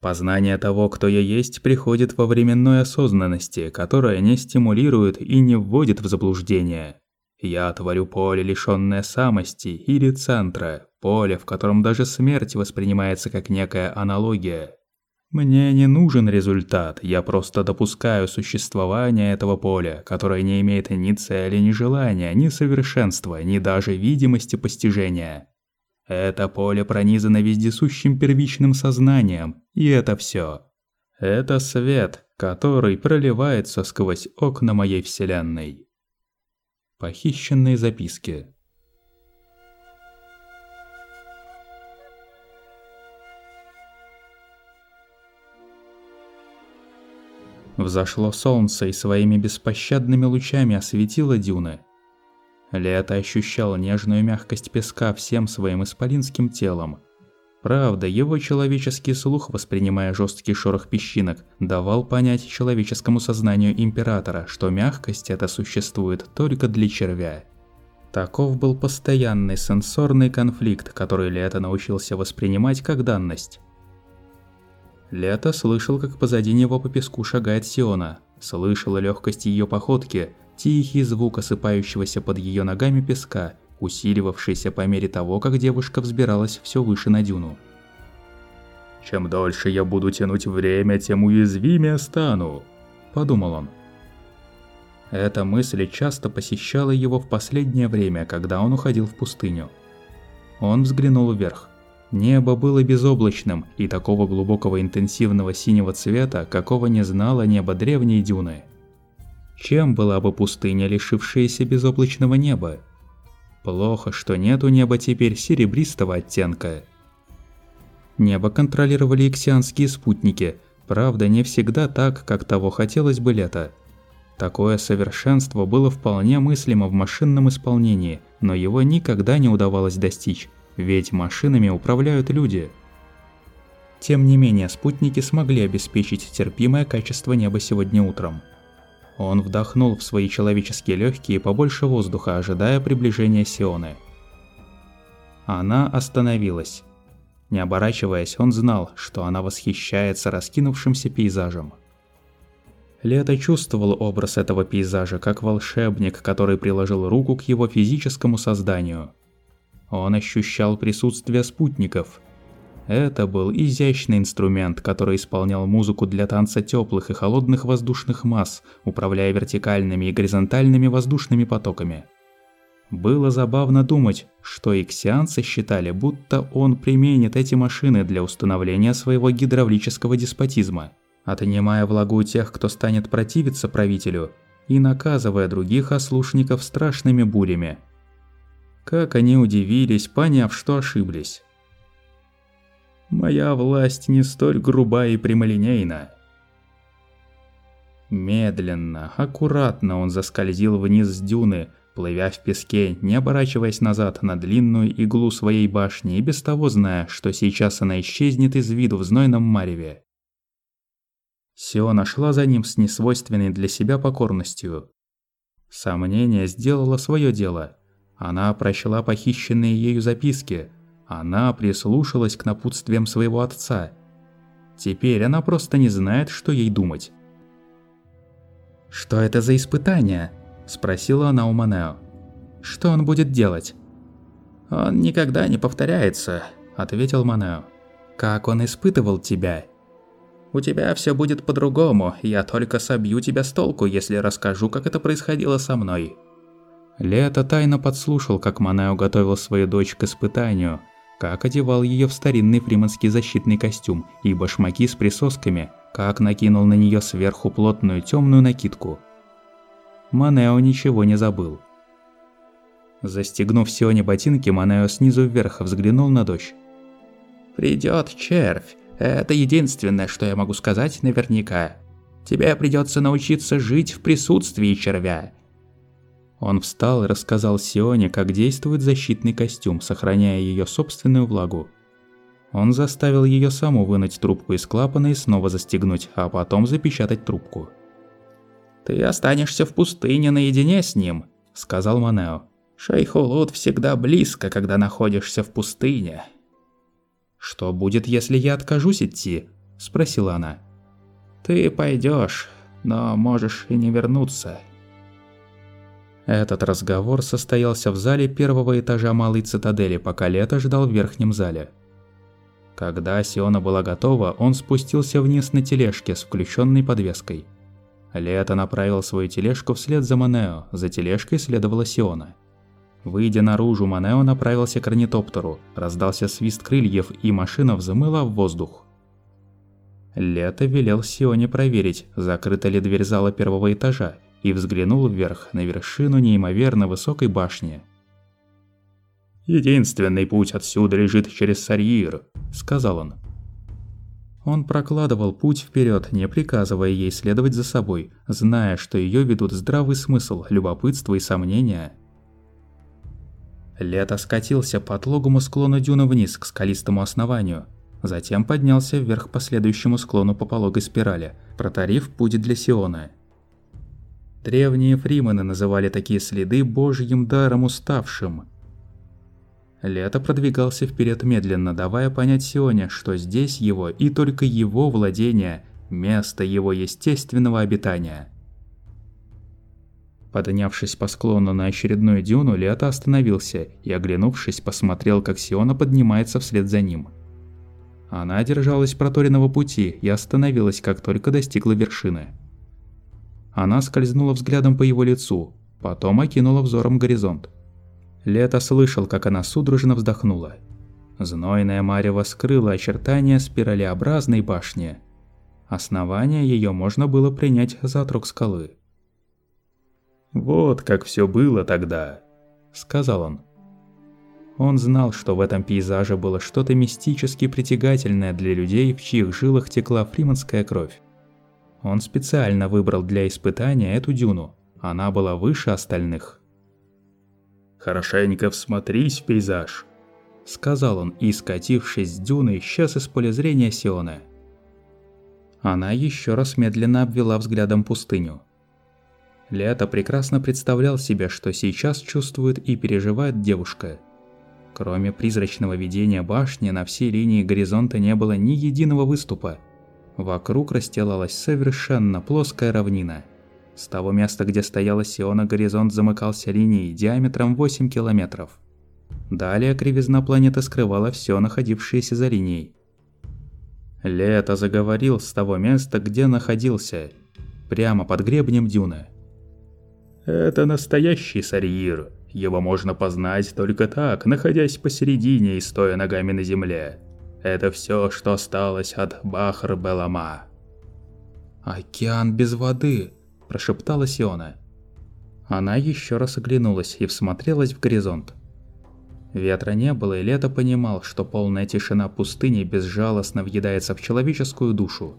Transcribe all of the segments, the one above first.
Познание того, кто я есть, приходит во временной осознанности, которая не стимулирует и не вводит в заблуждение. Я творю поле, лишённое самости или центра, поле, в котором даже смерть воспринимается как некая аналогия. Мне не нужен результат, я просто допускаю существование этого поля, которое не имеет ни цели, ни желания, ни совершенства, ни даже видимости постижения. Это поле пронизано вездесущим первичным сознанием, и это всё. Это свет, который проливается сквозь окна моей вселенной. Похищенные записки Взошло солнце и своими беспощадными лучами осветило дюны. Лето ощущал нежную мягкость песка всем своим исполинским телом. Правда, его человеческий слух, воспринимая жесткий шорох песчинок, давал понять человеческому сознанию Императора, что мягкость эта существует только для червя. Таков был постоянный сенсорный конфликт, который Лето научился воспринимать как данность. Лето слышал, как позади него по песку шагает Сиона, слышал легкость ее походки, тихий звук осыпающегося под ее ногами песка, усиливавшийся по мере того, как девушка взбиралась все выше на дюну. «Чем дольше я буду тянуть время, тем уязвимее стану», – подумал он. Эта мысль часто посещала его в последнее время, когда он уходил в пустыню. Он взглянул вверх. Небо было безоблачным и такого глубокого интенсивного синего цвета, какого не знало небо древней дюны. Чем была бы пустыня, лишившаяся безоблачного неба? Плохо, что нет у неба теперь серебристого оттенка. Небо контролировали иксианские спутники, правда не всегда так, как того хотелось бы лето. Такое совершенство было вполне мыслимо в машинном исполнении, но его никогда не удавалось достичь ведь машинами управляют люди. Тем не менее, спутники смогли обеспечить терпимое качество неба сегодня утром. Он вдохнул в свои человеческие легкие побольше воздуха, ожидая приближения Сионы. Она остановилась. Не оборачиваясь, он знал, что она восхищается раскинувшимся пейзажем. Лето чувствовал образ этого пейзажа как волшебник, который приложил руку к его физическому созданию – он ощущал присутствие спутников. Это был изящный инструмент, который исполнял музыку для танца теплых и холодных воздушных масс, управляя вертикальными и горизонтальными воздушными потоками. Было забавно думать, что иксианцы считали, будто он применит эти машины для установления своего гидравлического деспотизма, отнимая влагу у тех, кто станет противиться правителю, и наказывая других ослушников страшными бурями – как они удивились, поняв, что ошиблись. «Моя власть не столь груба и прямолинейна». Медленно, аккуратно он заскользил вниз с дюны, плывя в песке, не оборачиваясь назад на длинную иглу своей башни и без того зная, что сейчас она исчезнет из виду в знойном мареве. Сиона шла за ним с несвойственной для себя покорностью. Сомнение сделало свое дело – она прочла похищенные ею записки. Она прислушалась к напутствиям своего отца. Теперь она просто не знает, что ей думать. «Что это за испытание?» – спросила она у Манео. «Что он будет делать?» «Он никогда не повторяется», – ответил Манео. «Как он испытывал тебя?» «У тебя все будет по-другому, я только собью тебя с толку, если расскажу, как это происходило со мной». Лето тайно подслушал, как Манео готовил свою дочь к испытанию, как одевал ее в старинный фриманский защитный костюм и башмаки с присосками, как накинул на нее сверху плотную темную накидку. Манео ничего не забыл. Застегнув Сионе ботинки, Манео снизу вверх взглянул на дочь. «Придёт червь. Это единственное, что я могу сказать наверняка. Тебе придётся научиться жить в присутствии червя он встал и рассказал Сионе, как действует защитный костюм, сохраняя ее собственную влагу. Он заставил ее саму вынуть трубку из клапана и снова застегнуть, а потом запечатать трубку. «Ты останешься в пустыне наедине с ним», – сказал Манео. «Шейхулут всегда близко, когда находишься в пустыне». «Что будет, если я откажусь идти?» –– спросила она. «Ты пойдешь, но можешь и не вернуться». Этот разговор состоялся в зале первого этажа малой цитадели, пока Лето ждал в верхнем зале. Когда Сиона была готова, он спустился вниз на тележке с включенной подвеской. Лето направил свою тележку вслед за Манео, за тележкой следовала Сиона. Выйдя наружу, Манео направился к орнитоптеру, раздался свист крыльев, и машина взмыла в воздух. Лето велел Сионе проверить, закрыта ли дверь зала первого этажа, и взглянул вверх на вершину неимоверно высокой башни. «Единственный путь отсюда лежит через Сарьир», – сказал он. Он прокладывал путь вперед, не приказывая ей следовать за собой, зная, что ее ведут здравый смысл, любопытство и сомнения. Лето скатился по отлогому склону дюны вниз к скалистому основанию, затем поднялся вверх по следующему склону по пологой спирали, протарив путь для Сиона. Древние фримены называли такие следы божьим даром уставшим. Лето продвигался вперед медленно, давая понять Сионе, что здесь его и только его владение, место его естественного обитания. Поднявшись по склону на очередную дюну, Лето остановился и, оглянувшись, посмотрел, как Сиона поднимается вслед за ним. Она держалась проторенного пути и остановилась, как только достигла вершины. Она скользнула взглядом по его лицу, потом окинула взором горизонт. Лето слышал, как она судорожно вздохнула. Знойная марево скрыла очертания спиралеобразной башни. Основание ее можно было принять за отрог скалы. «Вот как все было тогда», — сказал он. Он знал, что в этом пейзаже было что-то мистически притягательное для людей, в чьих жилах текла фриманская кровь. Он специально выбрал для испытания эту дюну. Она была выше остальных. «Хорошенько всмотрись в пейзаж», — сказал он, и, скатившись с дюны, исчез из поля зрения Сиона. Она еще раз медленно обвела взглядом пустыню. Лето прекрасно представлял себе, что сейчас чувствует и переживает девушка. Кроме призрачного видения башни, на всей линии горизонта не было ни единого выступа – Вокруг расстилалась совершенно плоская равнина. С того места, где стояла Сиона, горизонт замыкался линией диаметром 8 километров. Далее кривизна планеты скрывала все находившееся за линией. Лето заговорил с того места, где находился, прямо под гребнем дюны. «Это настоящий Сарьир. Его можно познать только так, находясь посередине и стоя ногами на земле. Это все, что осталось от Бахр-Белама. «Океан без воды», – прошептала Сиона. Она еще раз оглянулась и всмотрелась в горизонт. Ветра не было, и Лето понимал, что полная тишина пустыни безжалостно въедается в человеческую душу.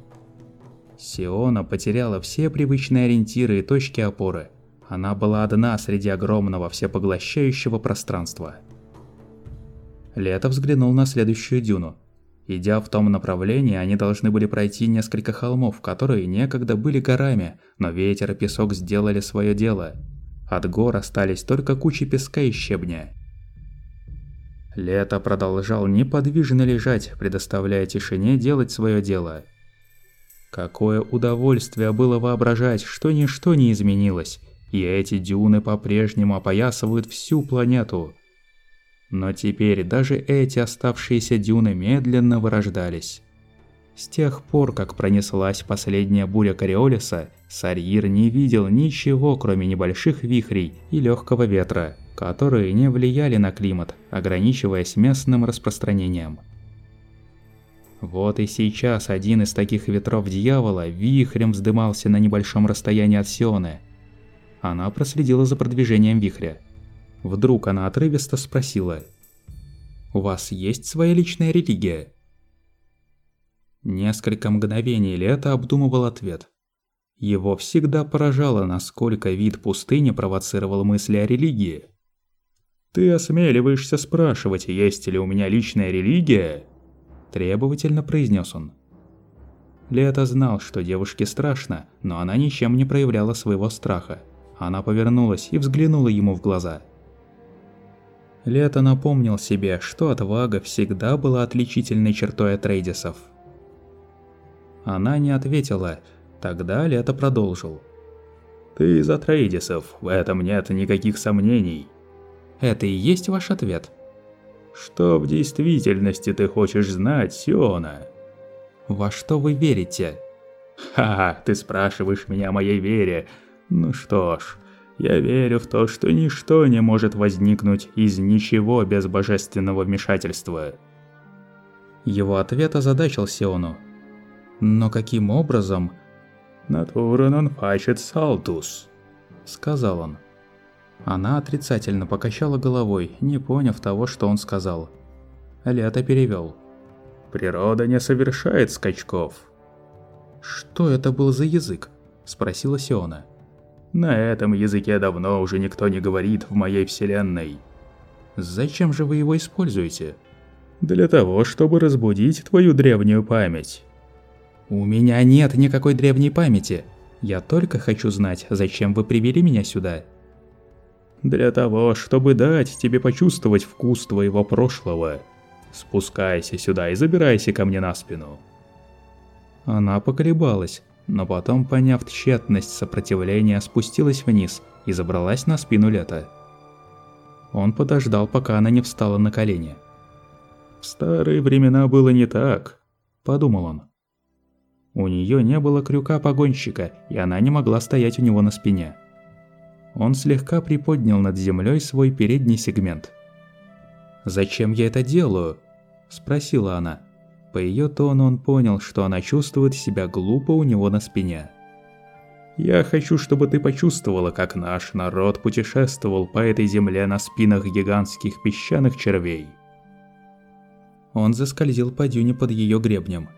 Сиона потеряла все привычные ориентиры и точки опоры. Она была одна среди огромного всепоглощающего пространства. Лето взглянул на следующую дюну. Идя в том направлении, они должны были пройти несколько холмов, которые некогда были горами, но ветер и песок сделали свое дело. От гор остались только кучи песка и щебня. Лето продолжал неподвижно лежать, предоставляя тишине делать свое дело. Какое удовольствие было воображать, что ничто не изменилось, и эти дюны по-прежнему опоясывают всю планету – но теперь даже эти оставшиеся дюны медленно вырождались. С тех пор, как пронеслась последняя буря Кориолиса, Сарьир не видел ничего, кроме небольших вихрей и легкого ветра, которые не влияли на климат, ограничиваясь местным распространением. Вот и сейчас один из таких ветров дьявола вихрем вздымался на небольшом расстоянии от Сионы. Она проследила за продвижением вихря. Вдруг она отрывисто спросила. «У вас есть своя личная религия?» Несколько мгновений Лето обдумывал ответ. Его всегда поражало, насколько вид пустыни провоцировал мысли о религии. «Ты осмеливаешься спрашивать, есть ли у меня личная религия?» Требовательно произнес он. Лето знал, что девушке страшно, но она ничем не проявляла своего страха. Она повернулась и взглянула ему в глаза – Лето напомнил себе, что отвага всегда была отличительной чертой Атрейдисов. Она не ответила, тогда Лето продолжил. «Ты из Атреидисов, в этом нет никаких сомнений». «Это и есть ваш ответ?» «Что в действительности ты хочешь знать, Сиона?» «Во что вы верите?» «Ха, ты спрашиваешь меня о моей вере. Ну что ж, я верю в то, что ничто не может возникнуть из ничего без божественного вмешательства». Его ответ озадачил Сиону. «Но каким образом?» «Натура нон фачет салтус», — сказал он. Она отрицательно покачала головой, не поняв того, что он сказал. Лето перевел. «Природа не совершает скачков». «Что это был за язык?» – спросила Сиона. «На этом языке давно уже никто не говорит в моей вселенной». «Зачем же вы его используете?» «Для того, чтобы разбудить твою древнюю память». «У меня нет никакой древней памяти. Я только хочу знать, зачем вы привели меня сюда». «Для того, чтобы дать тебе почувствовать вкус твоего прошлого. Спускайся сюда и забирайся ко мне на спину». Она поколебалась, но потом, поняв тщетность сопротивления, спустилась вниз и забралась на спину Лета. Он подождал, пока она не встала на колени. «В старые времена было не так», – подумал он. У нее не было крюка погонщика, и она не могла стоять у него на спине. Он слегка приподнял над землей свой передний сегмент. «Зачем я это делаю?» – спросила она. По ее тону он понял, что она чувствует себя глупо у него на спине. «Я хочу, чтобы ты почувствовала, как наш народ путешествовал по этой земле на спинах гигантских песчаных червей». Он заскользил по дюне под ее гребнем.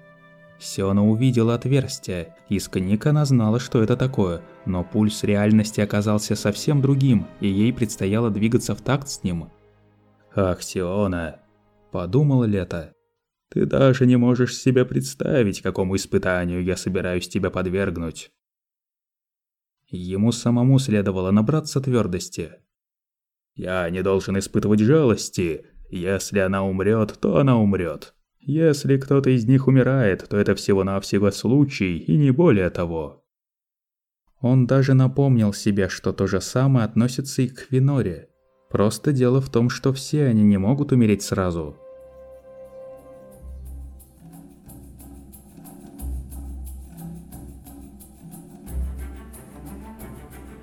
Сёна увидела отверстие, из книг она знала, что это такое, но пульс реальности оказался совсем другим, и ей предстояло двигаться в такт с ним. «Ах, Сиона!» – подумала Лето. Ты даже не можешь себе представить, какому испытанию я собираюсь тебя подвергнуть. Ему самому следовало набраться твердости. Я не должен испытывать жалости. Если она умрет, то она умрет. Если кто-то из них умирает, то это всего-навсего случай, и не более того. Он даже напомнил себе, что то же самое относится и к Виноре. Просто дело в том, что все они не могут умереть сразу.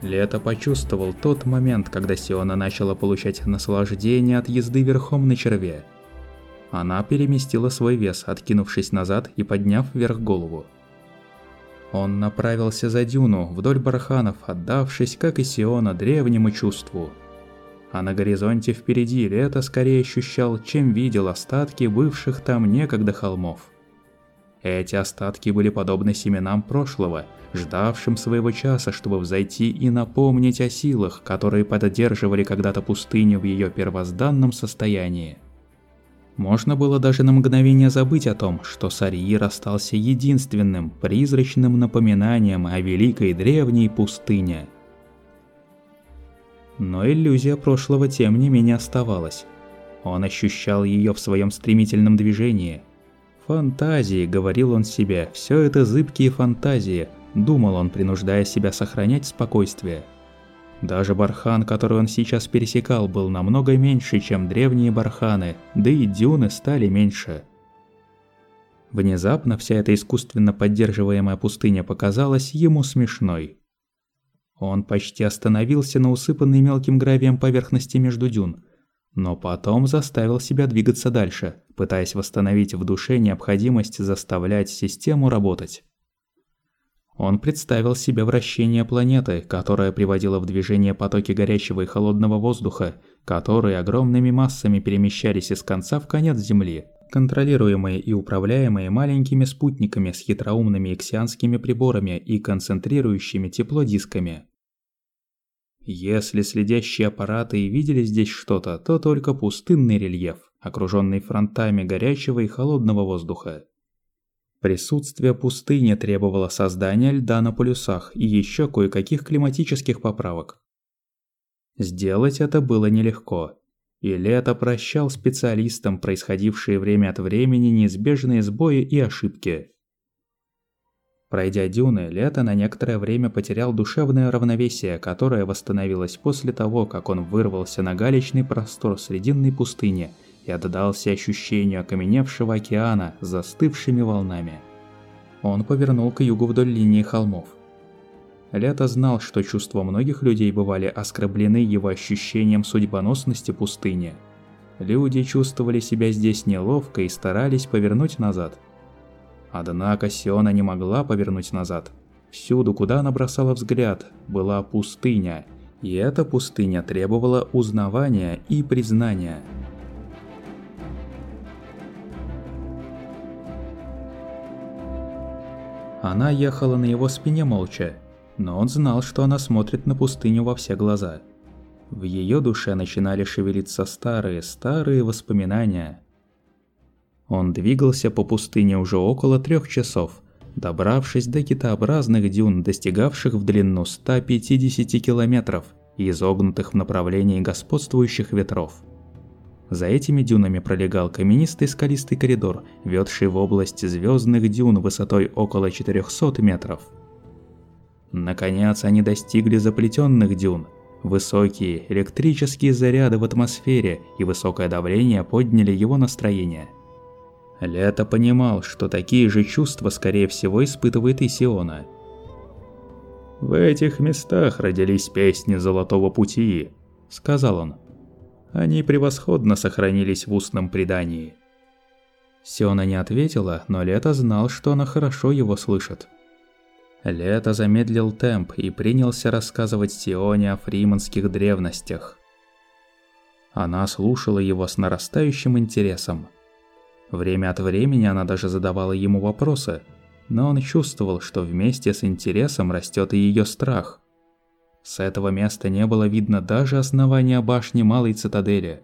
Лето почувствовал тот момент, когда Сиона начала получать наслаждение от езды верхом на черве. Она переместила свой вес, откинувшись назад и подняв вверх голову. Он направился за дюну, вдоль барханов, отдавшись, как и Сиона, древнему чувству. А на горизонте впереди Лето скорее ощущал, чем видел остатки бывших там некогда холмов. Эти остатки были подобны семенам прошлого, ждавшим своего часа, чтобы взойти и напомнить о силах, которые поддерживали когда-то пустыню в ее первозданном состоянии. Можно было даже на мгновение забыть о том, что Сариир остался единственным призрачным напоминанием о великой древней пустыне. Но иллюзия прошлого тем не менее оставалась. Он ощущал ее в своем стремительном движении – Фантазии, говорил он себе, все это зыбкие фантазии, думал он, принуждая себя сохранять спокойствие. Даже бархан, который он сейчас пересекал, был намного меньше, чем древние барханы, да и дюны стали меньше. Внезапно вся эта искусственно поддерживаемая пустыня показалась ему смешной. Он почти остановился на усыпанной мелким гравием поверхности между дюн, но потом заставил себя двигаться дальше, пытаясь восстановить в душе необходимость заставлять систему работать. Он представил себе вращение планеты, которая приводила в движение потоки горячего и холодного воздуха, которые огромными массами перемещались из конца в конец Земли, контролируемые и управляемые маленькими спутниками с хитроумными иксианскими приборами и концентрирующими тепло дисками. Если следящие аппараты и видели здесь что-то, то только пустынный рельеф, окруженный фронтами горячего и холодного воздуха. Присутствие пустыни требовало создания льда на полюсах и еще кое-каких климатических поправок. Сделать это было нелегко, и Лето прощал специалистам происходившие время от времени неизбежные сбои и ошибки. Пройдя дюны, Лето на некоторое время потерял душевное равновесие, которое восстановилось после того, как он вырвался на галечный простор срединной пустыни и отдался ощущению окаменевшего океана застывшими волнами. Он повернул к югу вдоль линии холмов. Лето знал, что чувства многих людей бывали оскорблены его ощущением судьбоносности пустыни. Люди чувствовали себя здесь неловко и старались повернуть назад – Однако Сиона не могла повернуть назад. Всюду, куда она бросала взгляд, была пустыня, и эта пустыня требовала узнавания и признания. Она ехала на его спине молча, но он знал, что она смотрит на пустыню во все глаза. В ее душе начинали шевелиться старые-старые воспоминания – он двигался по пустыне уже около трех часов, добравшись до китообразных дюн, достигавших в длину 150 километров и изогнутых в направлении господствующих ветров. За этими дюнами пролегал каменистый скалистый коридор, ведший в область звездных дюн высотой около 400 метров. Наконец они достигли заплетенных дюн. Высокие электрические заряды в атмосфере и высокое давление подняли его настроение – Лето понимал, что такие же чувства, скорее всего, испытывает и Сиона. «В этих местах родились песни Золотого Пути», — сказал он. «Они превосходно сохранились в устном предании». Сиона не ответила, но Лето знал, что она хорошо его слышит. Лето замедлил темп и принялся рассказывать Сионе о фриманских древностях. Она слушала его с нарастающим интересом. Время от времени она даже задавала ему вопросы, но он чувствовал, что вместе с интересом растет и ее страх. С этого места не было видно даже основания башни Малой Цитадели.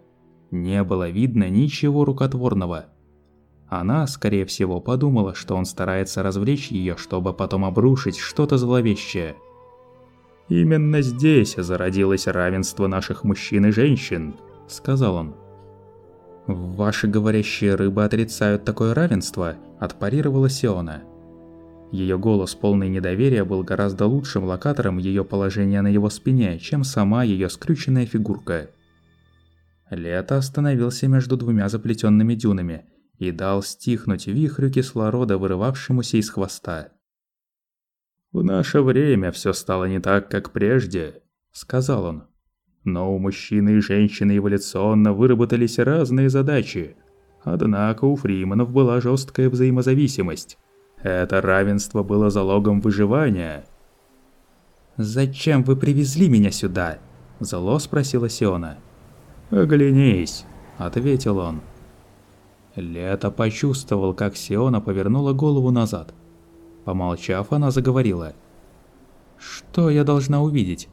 Не было видно ничего рукотворного. Она, скорее всего, подумала, что он старается развлечь ее, чтобы потом обрушить что-то зловещее. «Именно здесь зародилось равенство наших мужчин и женщин», — сказал он. «Ваши говорящие рыбы отрицают такое равенство», – отпарировала Сиона. Ее голос, полный недоверия, был гораздо лучшим локатором ее положения на его спине, чем сама ее скрюченная фигурка. Лето остановился между двумя заплетенными дюнами и дал стихнуть вихрю кислорода, вырывавшемуся из хвоста. «В наше время все стало не так, как прежде», — сказал он. Но у мужчины и женщины эволюционно выработались разные задачи. Однако у фриманов была жесткая взаимозависимость. Это равенство было залогом выживания. «Зачем вы привезли меня сюда?» – зло спросила Сиона. «Оглянись», – ответил он. Лето почувствовал, как Сиона повернула голову назад. Помолчав, она заговорила. «Что я должна увидеть?»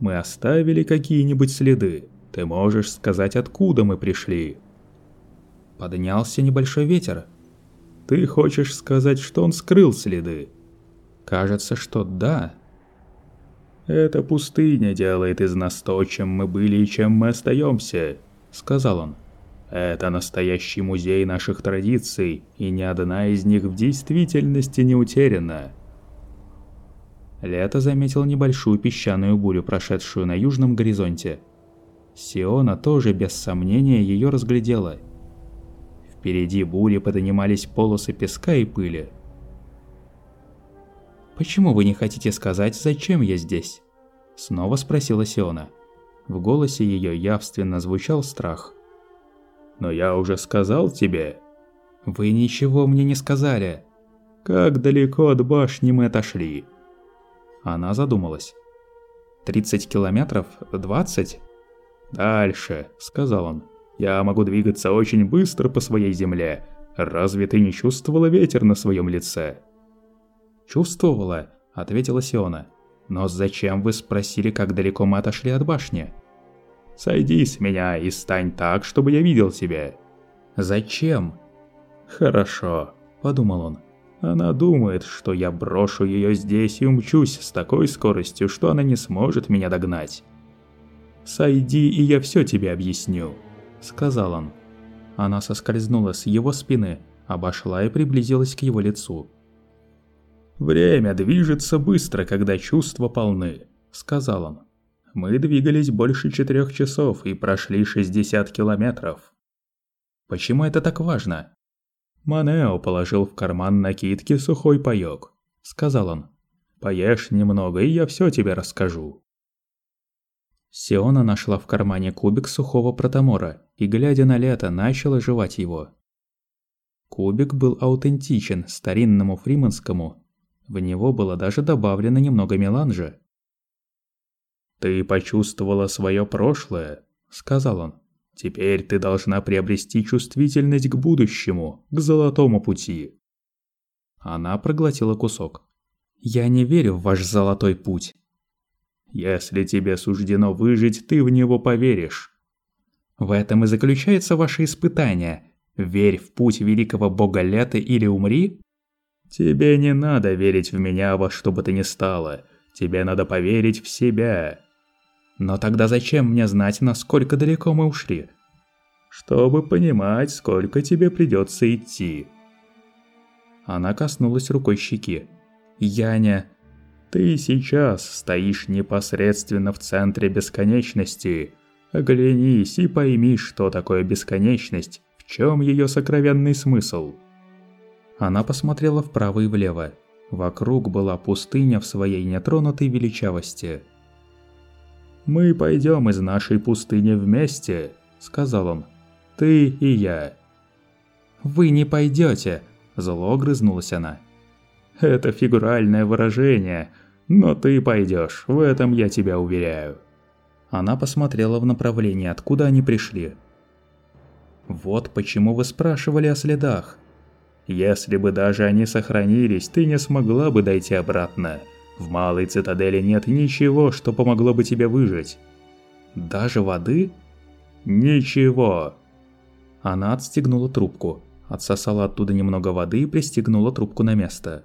Мы оставили какие-нибудь следы. Ты можешь сказать, откуда мы пришли?» Поднялся небольшой ветер. «Ты хочешь сказать, что он скрыл следы?» «Кажется, что да». «Эта пустыня делает из нас то, чем мы были и чем мы остаемся», — сказал он. «Это настоящий музей наших традиций, и ни одна из них в действительности не утеряна». Лето заметил небольшую песчаную бурю, прошедшую на южном горизонте. Сиона тоже без сомнения ее разглядела. Впереди бури поднимались полосы песка и пыли. «Почему вы не хотите сказать, зачем я здесь?» Снова спросила Сиона. В голосе ее явственно звучал страх. «Но я уже сказал тебе». «Вы ничего мне не сказали». «Как далеко от башни мы отошли?» Она задумалась. «Тридцать километров? Двадцать?» «Дальше», — сказал он. «Я могу двигаться очень быстро по своей земле. Разве ты не чувствовала ветер на своем лице?» «Чувствовала», — ответила Сиона. «Но зачем вы спросили, как далеко мы отошли от башни?» «Сойди с меня и стань так, чтобы я видел тебя». «Зачем?» «Хорошо», — подумал он. Она думает, что я брошу ее здесь и умчусь с такой скоростью, что она не сможет меня догнать. «Сойди, и я все тебе объясню», — сказал он. Она соскользнула с его спины, обошла и приблизилась к его лицу. «Время движется быстро, когда чувства полны», — сказал он. «Мы двигались больше четырех часов и прошли 60 километров». «Почему это так важно?» Манео положил в карман накидки сухой паёк. Сказал он. «Поешь немного, и я все тебе расскажу». Сиона нашла в кармане кубик сухого протамора и, глядя на лето, начала жевать его. Кубик был аутентичен старинному фриманскому в него было даже добавлено немного меланжа. «Ты почувствовала свое прошлое», — сказал он. «Теперь ты должна приобрести чувствительность к будущему, к золотому пути». Она проглотила кусок. «Я не верю в ваш золотой путь». «Если тебе суждено выжить, ты в него поверишь». «В этом и заключается ваше испытание. Верь в путь великого бога лета или умри?» Тебе не надо верить в меня во что бы то ни стало. Тебе надо поверить в себя. Но тогда зачем мне знать, насколько далеко мы ушли? Чтобы понимать, сколько тебе придется идти. Она коснулась рукой щеки. Яня, ты сейчас стоишь непосредственно в центре бесконечности. Оглянись и пойми, что такое бесконечность, в чем ее сокровенный смысл. Она посмотрела вправо и влево. Вокруг была пустыня в своей нетронутой величавости. «Мы пойдем из нашей пустыни вместе», — сказал он. «Ты и я». «Вы не пойдете», — зло грызнулась она. «Это фигуральное выражение, но ты пойдешь, в этом я тебя уверяю». Она посмотрела в направлении, откуда они пришли. «Вот почему вы спрашивали о следах», если бы даже они сохранились, ты не смогла бы дойти обратно. В малой цитадели нет ничего, что помогло бы тебе выжить. Даже воды? Ничего. Она отстегнула трубку, отсосала оттуда немного воды и пристегнула трубку на место.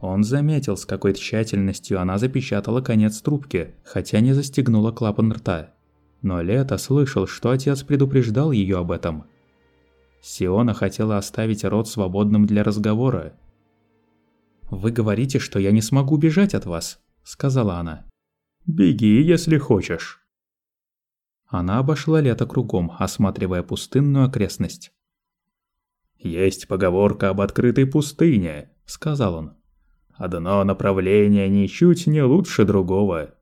Он заметил, с какой тщательностью она запечатала конец трубки, хотя не застегнула клапан рта. Но Лето слышал, что отец предупреждал ее об этом – Сиона хотела оставить рот свободным для разговора. «Вы говорите, что я не смогу бежать от вас», — сказала она. «Беги, если хочешь». Она обошла лето кругом, осматривая пустынную окрестность. «Есть поговорка об открытой пустыне», — сказал он. «Одно направление ничуть не лучше другого.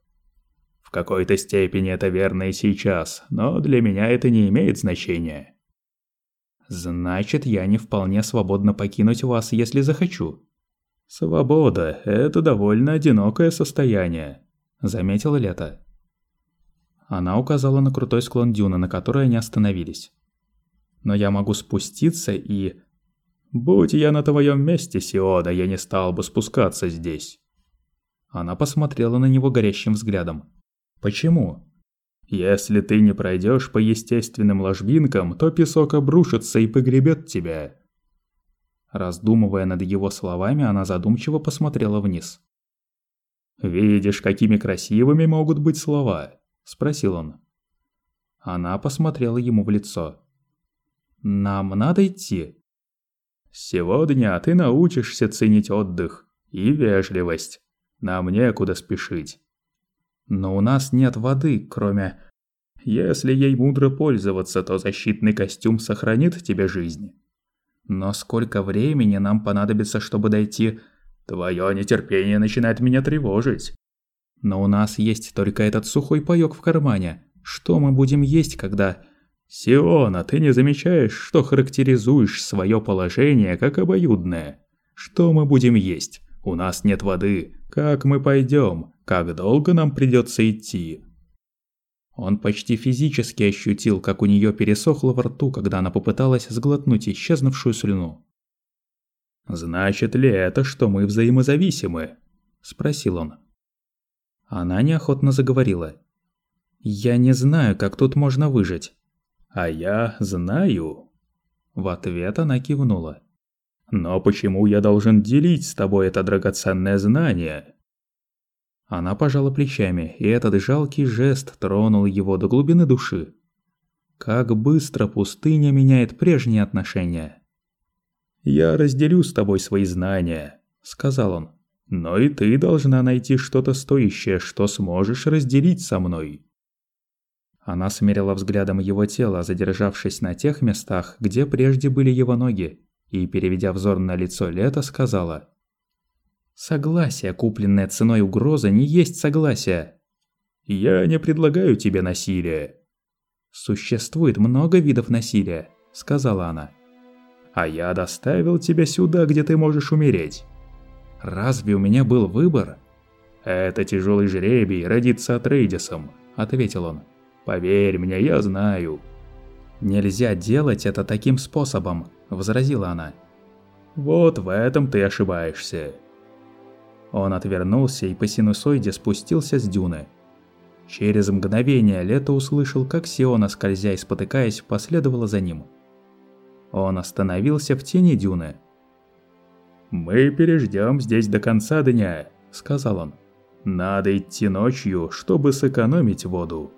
В какой-то степени это верно и сейчас, но для меня это не имеет значения. Значит, я не вполне свободно покинуть вас, если захочу. Свобода – это довольно одинокое состояние, заметила Лето. Она указала на крутой склон дюны, на которой они остановились. Но я могу спуститься и... Будь я на твоем месте, Сиода, я не стал бы спускаться здесь. Она посмотрела на него горящим взглядом. Почему? Если ты не пройдешь по естественным ложбинкам, то песок обрушится и погребет тебя. Раздумывая над его словами, она задумчиво посмотрела вниз. «Видишь, какими красивыми могут быть слова?» – спросил он. Она посмотрела ему в лицо. «Нам надо идти». «Сегодня ты научишься ценить отдых и вежливость. Нам некуда спешить. Но у нас нет воды, кроме... Если ей мудро пользоваться, то защитный костюм сохранит тебе жизнь. Но сколько времени нам понадобится, чтобы дойти... Твое нетерпение начинает меня тревожить. Но у нас есть только этот сухой паёк в кармане. Что мы будем есть, когда... Сиона, ты не замечаешь, что характеризуешь свое положение как обоюдное? Что мы будем есть? У нас нет воды. Как мы пойдем? Как долго нам придется идти? Он почти физически ощутил, как у нее пересохло во рту, когда она попыталась сглотнуть исчезнувшую слюну. «Значит ли это, что мы взаимозависимы?» – спросил он. Она неохотно заговорила. «Я не знаю, как тут можно выжить». «А я знаю». В ответ она кивнула. Но почему я должен делить с тобой это драгоценное знание?» Она пожала плечами, и этот жалкий жест тронул его до глубины души. Как быстро пустыня меняет прежние отношения. «Я разделю с тобой свои знания», – сказал он. «Но и ты должна найти что-то стоящее, что сможешь разделить со мной». Она смерила взглядом его тело, задержавшись на тех местах, где прежде были его ноги, и, переведя взор на лицо Лето, сказала «Согласие, купленное ценой угрозы, не есть согласие». «Я не предлагаю тебе насилия». «Существует много видов насилия», — сказала она. «А я доставил тебя сюда, где ты можешь умереть». «Разве у меня был выбор?» «Это тяжелый жребий родиться Атрейдисом», — ответил он. Поверь мне, я знаю». «Нельзя делать это таким способом», – возразила она. «Вот в этом ты ошибаешься». Он отвернулся и по синусоиде спустился с дюны. Через мгновение Лето услышал, как Сиона, скользя и спотыкаясь, последовала за ним. Он остановился в тени дюны. «Мы переждем здесь до конца дня», – сказал он. «Надо идти ночью, чтобы сэкономить воду».